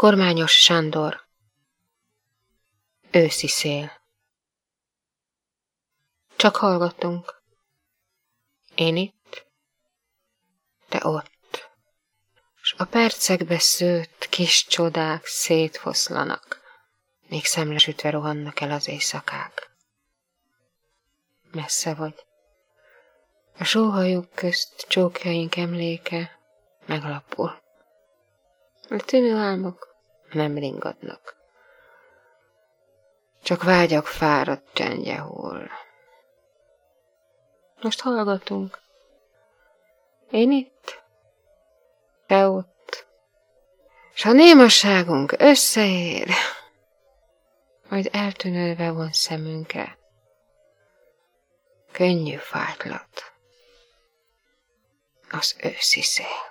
Kormányos Sándor Őszi szél Csak hallgatunk. Én itt, te ott, s a percekbe szőtt kis csodák szétfoszlanak, még szemlesütve rohannak el az éjszakák. Messze vagy. A sóhajuk közt csókjaink emléke meglapul. A tűnő álmok nem ringadnak. Csak vágyak fáradt csendje hull. Most hallgatunk. Én itt, te ott, s a némasságunk összeér, majd eltűnődve von szemünkre. Könnyű fájtlat, az őszi szél.